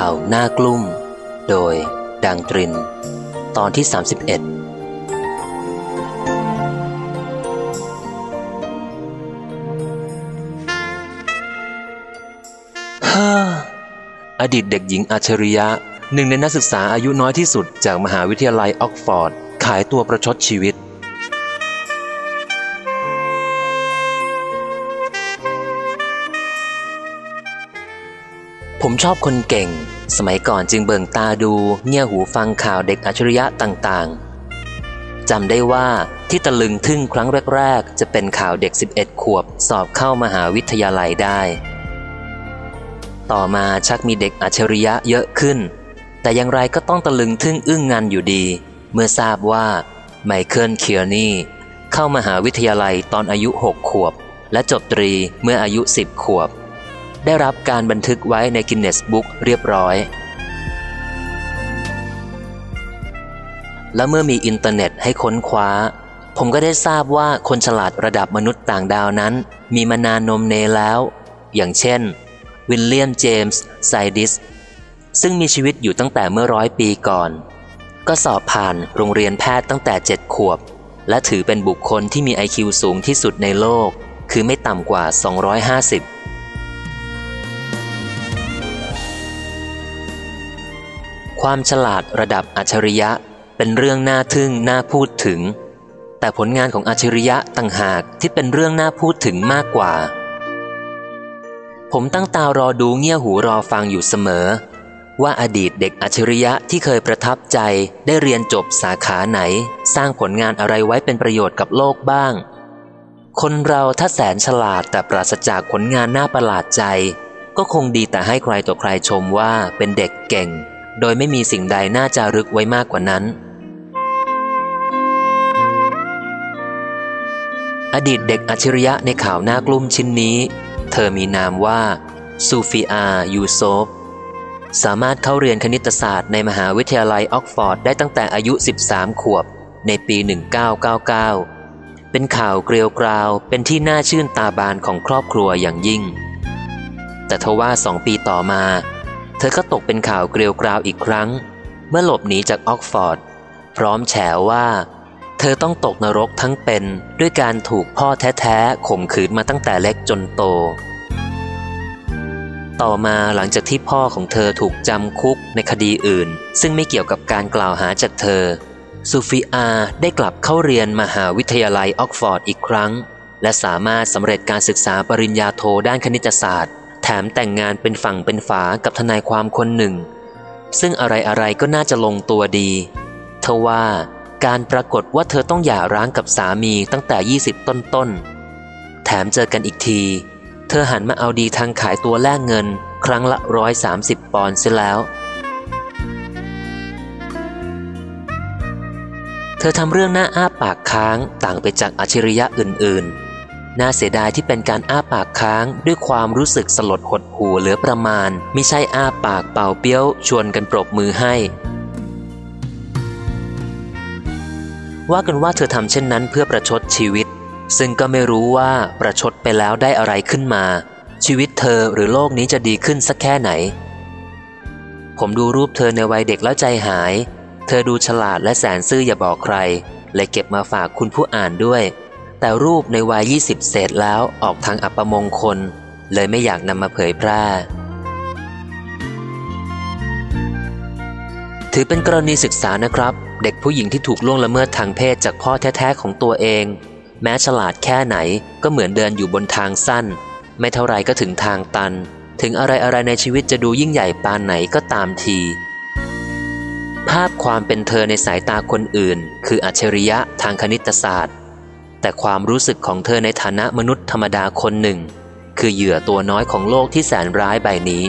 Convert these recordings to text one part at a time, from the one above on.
ข่าวหน้ากลุ่ม โดย ดังตริน ตอนที่ 31ฮ่าอดีตเด็กหญิงอัจฉริยะ หนึ่งในนักศึกษาอายุน้อยที่สุดจากมหาวิทยาลัยออกฟอร์ด ขายตัวประชดชีวิต ผมชอบคนเก่ง สมัยก่อนจึงเบิ่งตาดูเงี่ยหูฟังข่าวเด็กอัจฉริยะต่างๆจำได้ว่าที่ตะลึงทึ่งครั้งแรก ๆ จะเป็นข่าวเด็ก 11 ขวบ สอบเข้ามหาวิทยาลัยได้ ต่อมาชักมีเด็กอัจฉริยะเยอะขึ้น แต่อย่างไรก็ต้องตะลึงทึ่งอึ้งงันอยู่ดี เมื่อทราบว่าไมเคิลเคียร์นี่เข้ามหาวิทยาลัยตอนอายุ 6 ขวบ และจบตรีเมื่ออายุ 10 ขวบ ได้รับการบันทึกไว้ในกินเนสส์บุ๊กเรียบร้อย และเมื่อมีอินเทอร์เน็ตให้ค้นคว้า ผมก็ได้ทราบว่าคนฉลาดระดับมนุษย์ต่างดาวนั้น มีมานานนมเนแล้ว อย่างเช่น วิลเลียมเจมส์ไซดิส ซึ่งมีชีวิตอยู่ตั้งแต่เมื่อร้อยปีก่อน ก็สอบผ่านโรงเรียนแพทย์ตั้งแต่เจ็ดขวบ และถือเป็นบุคคลที่มี IQ สูงที่สุดในโลก คือไม่ต่ำกว่า 250 ความฉลาดระดับอัจฉริยะเป็นเรื่องน่าทึ่งน่าพูดถึง แต่ผลงานของอัจฉริยะต่างหากที่เป็นเรื่องน่าพูดถึงมากกว่า ผมตั้งตารอดูเงี่ยหูรอฟังอยู่เสมอ ว่าอดีตเด็กอัจฉริยะที่เคยประทับใจได้เรียนจบสาขาไหน สร้างผลงานอะไรไว้เป็นประโยชน์กับโลกบ้าง คนเราถ้าแสนฉลาดแต่ปราศจากผลงานน่าประหลาดใจ ก็คงดีแต่ให้ใครต่อใครชมว่าเป็นเด็กเก่ง โดยไม่มีสิ่งใดน่าจะรึกไว้มากกว่านั้น อดีตเด็กอัจฉริยะในข่าวหน้ากลุ่มชิ้นนี้ เธอมีนามว่าซูฟิอายูโซฟสามารถเข้าเรียนคณิตศาสตร์ในมหาวิทยาลัยออกซ์ฟอร์ดได้ตั้งแต่อายุ 13 ขวบในปี 1999 เป็นข่าวเกรียวกราว เป็นที่น่าชื่นตาบานของครอบครัวอย่างยิ่ง แต่ทว่าสองปีต่อมา เธอก็ตกเป็นข่าวเกรียวกราวอีกครั้ง เมื่อหลบหนีจากออกซ์ฟอร์ด พร้อมแฉว่า เธอต้องตกนรกทั้งเป็นด้วยการถูกพ่อแท้ๆข่มขืนมาตั้งแต่เล็กจนโต ต่อมาหลังจากที่พ่อของเธอถูกจำคุกในคดีอื่น ซึ่งไม่เกี่ยวกับการกล่าวหาจากเธอซูฟิอาได้กลับเข้าเรียนมหาวิทยาลัยออกฟอร์ดอีกครั้ง และสามารถสำเร็จการศึกษาปริญญาโทด้านคณิตศาสตร์ แถมแต่งงานเป็นฝั่งเป็นฝากับทนายความคนหนึ่ง ซึ่งอะไรๆก็น่าจะลงตัวดี เทว่าการปรากฏว่าเธอต้องหย่าร้างกับสามีตั้งแต่ 20 ต้นๆแถมเจอกันอีกที เธอหันมาเอาดีทางขายตัวแลกเงิน ครั้งละร้อยสามสิบปอนด์เสียแล้ว เธอทำเรื่องหน้าอ้าปากค้างต่างไปจากอัจฉริยะอื่นๆ น่าเสียดายที่เป็นการอ้าปากค้างด้วยความรู้สึกสลดหดหูเหลือประมาณ ไม่ใช่อ้าปากเป่าเปี้ยว ชวนกันปรบมือให้ ว่ากันว่าเธอทำเช่นนั้นเพื่อประชดชีวิต ซึ่งก็ไม่รู้ว่าประชดไปแล้วได้อะไรขึ้นมา ชีวิตเธอหรือโลกนี้จะดีขึ้นสักแค่ไหน ผมดูรูปเธอในวัยเด็กแล้วใจหาย เธอดูฉลาดและแสนซื่ออย่าบอกใคร เลยเก็บมาฝากคุณผู้อ่านด้วย แต่รูปในวัย20 เศษแล้วออกทางอัปมงคล เลยไม่อยากนำมาเผยแพร่ ถือเป็นกรณีศึกษานะครับ เด็กผู้หญิงที่ถูกล่วงละเมิดทางเพศจากพ่อแท้ๆของตัวเอง แม้ฉลาดแค่ไหนก็เหมือนเดินอยู่บนทางสั้น ไม่เท่าไรก็ถึงทางตัน ถึงอะไรๆในชีวิตจะดูยิ่งใหญ่ปานไหนก็ตามทีภาพความเป็นเธอในสายตาคนอื่น คืออัจฉริยะทางคณิตศาสตร์ แต่ความรู้สึกของเธอในฐานะมนุษย์ธรรมดาคนหนึ่ง คือเหยื่อตัวน้อยของโลกที่แสนร้ายใบนี้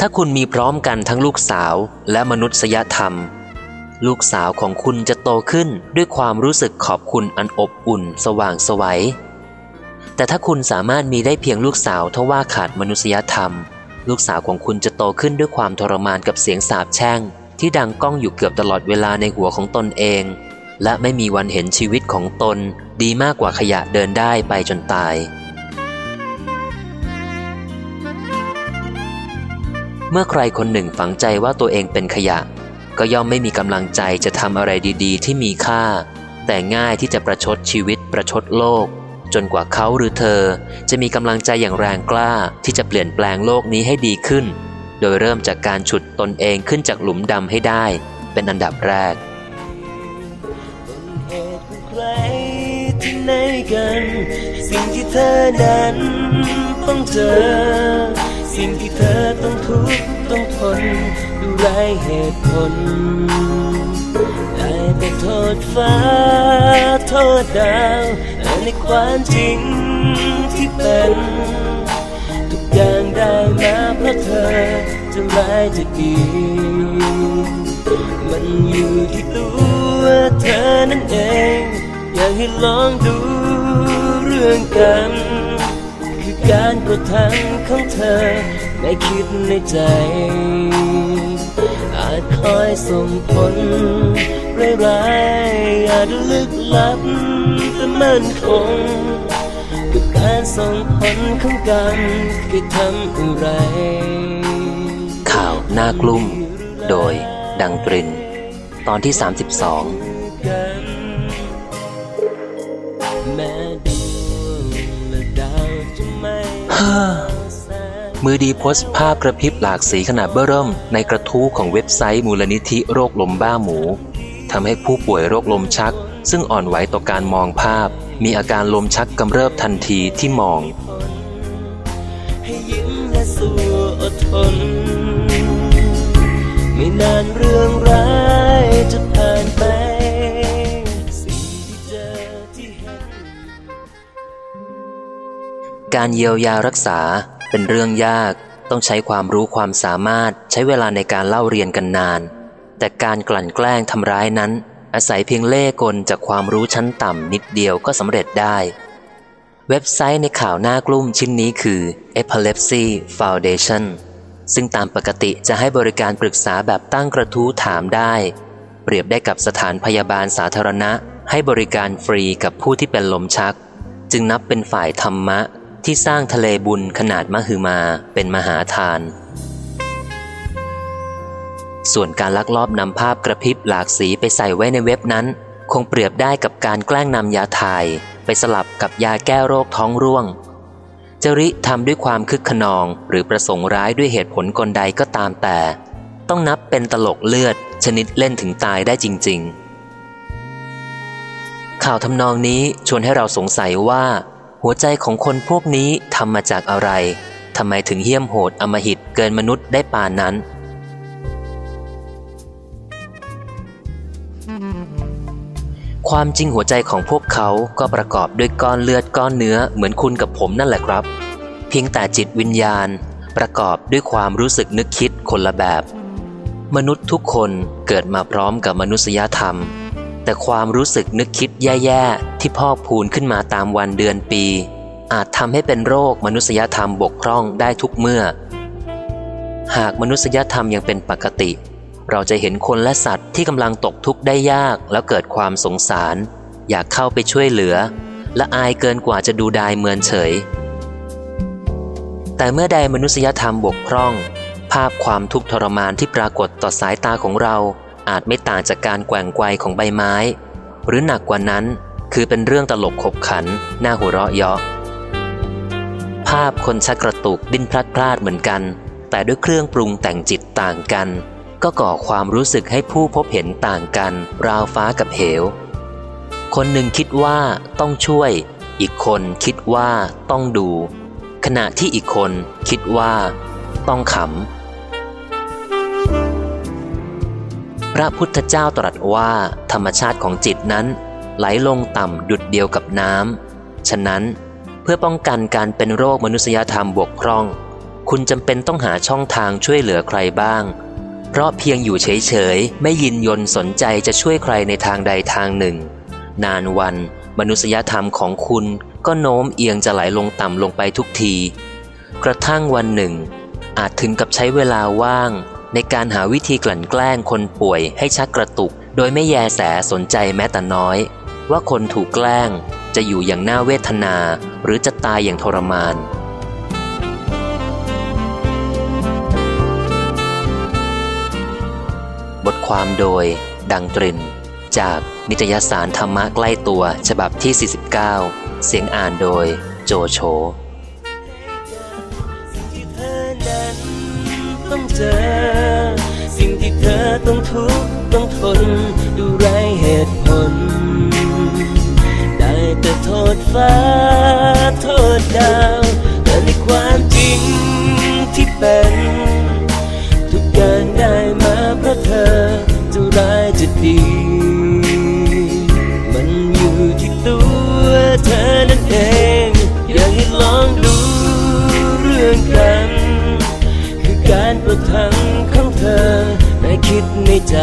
ถ้าคุณมีพร้อมกันทั้งลูกสาวและมนุษยธรรม ลูกสาวของคุณจะโตขึ้นด้วยความรู้สึกขอบคุณอันอบอุ่น สว่างสวัยแต่ถ้าคุณสามารถมีได้เพียงลูกสาวทว่าขาดมนุษยธรรม ลูกสาวของคุณจะโตขึ้นด้วยความทรมานกับเสียงสาบแช่ง ที่ดังก้องอยู่เกือบตลอดเวลาในหัวของตนเอง และไม่มีวันเห็นชีวิตของตนดีมากกว่าขยะเดินได้ไปจนตาย เมื่อใครคนหนึ่งฝังใจว่าตัวเองเป็นขยะ ก็ย่อมไม่มีกำลังใจจะทำอะไรดีๆ ที่มีค่า แต่ง่ายที่จะประชดชีวิตประชดโลก จนกว่าเขาหรือเธอ จะมีกำลังใจอย่างแรงกล้าที่จะเปลี่ยนแปลงโลกนี้ให้ดีขึ้น โดยเริ่มจากการฉุดตนเองขึ้นจากหลุมดำให้ได้ เป็นอันดับแรกใครที่ไหนกัน สิ่งที่เธอนั้นต้องเจอ สิ่งที่เธอต้องทุกข์ต้องทนดูไรเหตุผลได้แต่โทษฟ้า โทษดาวในความจริงที่เป็น อย่างได้มาเพราะเธอจะร้ายจะดีมันอยู่ที่ตัวเธอนั่นเอง อยากให้ลองดูเรื่องกัน คือการกระทำของเธอไม่คิดในใจ อาจคอยส่งผลร้ายๆอาจลึกลับแต่มันคง กับการส่งผลของกันคือทำอะไร ข่าวหน้ากลุ่ม โดยดังตริน ตอนที่ 32กันแม้ดวงและดาวจะไม่แสงมือดีโพสต์ภาพกระพริบหลากสีขนาดเบ้อเริ่ม ในกระทู้ของเว็บไซต์มูลนิธิโรคลมบ้าหมูทำให้ผู้ป่วยโรคลมชัก ซึ่งอ่อนไหวต่อการมองภาพ มีอาการลมชักกำเริบทันทีที่มอง ให้ยิ้มและสู้อดทน ไม่นานเรื่องร้ายจะผ่านไปสิ่งที่เจอที่เห็นการเยียวยารักษาเป็นเรื่องยากต้องใช้ความรู้ความสามารถใช้เวลาในการเล่าเรียนกันนาน แต่การกลั่นแกล้งทำร้ายนั้น อาศัยเพียงเล่กลจากความรู้ชั้นต่ำนิดเดียวก็สำเร็จได้ เว็บไซต์ในข่าวหน้ากลุ่มชิ้นนี้คือ Epilepsy Foundation ซึ่งตามปกติจะให้บริการปรึกษาแบบตั้งกระทู้ถามได้ เปรียบได้กับสถานพยาบาลสาธารณะ ให้บริการฟรีกับผู้ที่เป็นลมชัก จึงนับเป็นฝ่ายธรรมะที่สร้างทะเลบุญขนาดมหึมาเป็นมหาทาน ส่วนการลักลอบนำภาพกระพริบหลากสีไปใส่ไว้ในเว็บนั้น คงเปรียบได้กับการแกล้งนำยาถ่าย ไปสลับกับยาแก้โรคท้องร่วง จริทำด้วยความคึกขนอง หรือประสงค์ร้ายด้วยเหตุผลกลใดก็ตามแต่ ต้องนับเป็นตลกเลือด ชนิดเล่นถึงตายได้จริง ๆ ข่าวทำนองนี้ชวนให้เราสงสัยว่า หัวใจของคนพวกนี้ทำมาจากอะไรทำไมถึงเหี้ยมโหดอมหิตเกินมนุษย์ได้ป่านนั้น ความจริงหัวใจของพวกเขาก็ประกอบด้วยก้อนเลือดก้อนเนื้อเหมือนคุณกับผมนั่นแหละครับ เพียงแต่จิตวิญญาณประกอบด้วยความรู้สึกนึกคิดคนละแบบ มนุษย์ทุกคนเกิดมาพร้อมกับมนุษยธรรม แต่ความรู้สึกนึกคิดแย่ๆ ที่พอกพูนขึ้นมาตามวันเดือนปี อาจทำให้เป็นโรคมนุษยธรรมบกพร่องได้ทุกเมื่อ หากมนุษยธรรมยังเป็นปกติ เราจะเห็นคนและสัตว์ที่กำลังตกทุกข์ได้ยากแล้วเกิดความสงสาร อยากเข้าไปช่วยเหลือ และอายเกินกว่าจะดูดายเมินเฉย แต่เมื่อใดมนุษยธรรมบกพร่อง ภาพความทุกข์ทรมานที่ปรากฏต่อสายตาของเราอาจไม่ต่างจากการแกว่งไกวของใบไม้ หรือหนักกว่านั้นคือเป็นเรื่องตลกขบขันน่าหัวเราะเยาะภาพคนชักกระตุกดิ้นพลัดพลาดเหมือนกัน แต่ด้วยเครื่องปรุงแต่งจิตต่างกัน ก็ก่อความรู้สึกให้ผู้พบเห็นต่างกัน ราวฟ้ากับเหว คนหนึ่งคิดว่าต้องช่วย อีกคนคิดว่าต้องดู ขณะที่อีกคนคิดว่า ต้องขำ พระพุทธเจ้าตรัสว่าธรรมชาติของจิตนั้น ไหลลงต่ำดุดเดียวกับน้ำ ฉะนั้นเพื่อป้องกันการเป็นโรคมนุษยธรรมบกพร่อง คุณจำเป็นต้องหาช่องทางช่วยเหลือใครบ้าง เพราะเพียงอยู่เฉยๆ ไม่ยินยนสนใจจะช่วยใครในทางใดทางหนึ่ง นานวัน มนุษยธรรมของคุณก็โน้มเอียงจะไหลลงต่ำลงไปทุกที กระทั่งวันหนึ่ง อาจถึงกับใช้เวลาว่าง ในการหาวิธีกลั่นแกล้งคนป่วยให้ชักกระตุก โดยไม่แยแสสนใจแม้แต่น้อย ว่าคนถูกแกล้งจะอยู่อย่างน่าเวทนา หรือจะตายอย่างทรมาน บทความโดย ดังตริน จากนิตยสารธรรมะใกล้ตัวฉบับที่ 49 เสียงอ่านโดยโจโฉต้องเจอ สิ่งที่เธอต้องทุกข์ต้องทนดูไรเหตุผล ได้แต่โทษฟ้าโทษดาว ร้ายจะดี มันอยู่ที่ตัวเธอนั่นเอง อยากให้ลองดูเรื่องกัน คือการประทังของเธอในคิดในใจ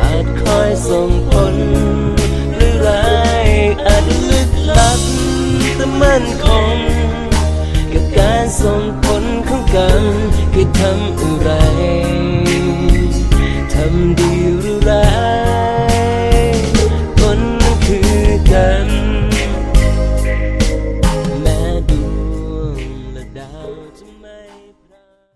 อาจคอยส่งผลหรือร้ายอาจลึกลับแต่มั่นคงกับการส่งผลของกันคือทำอะ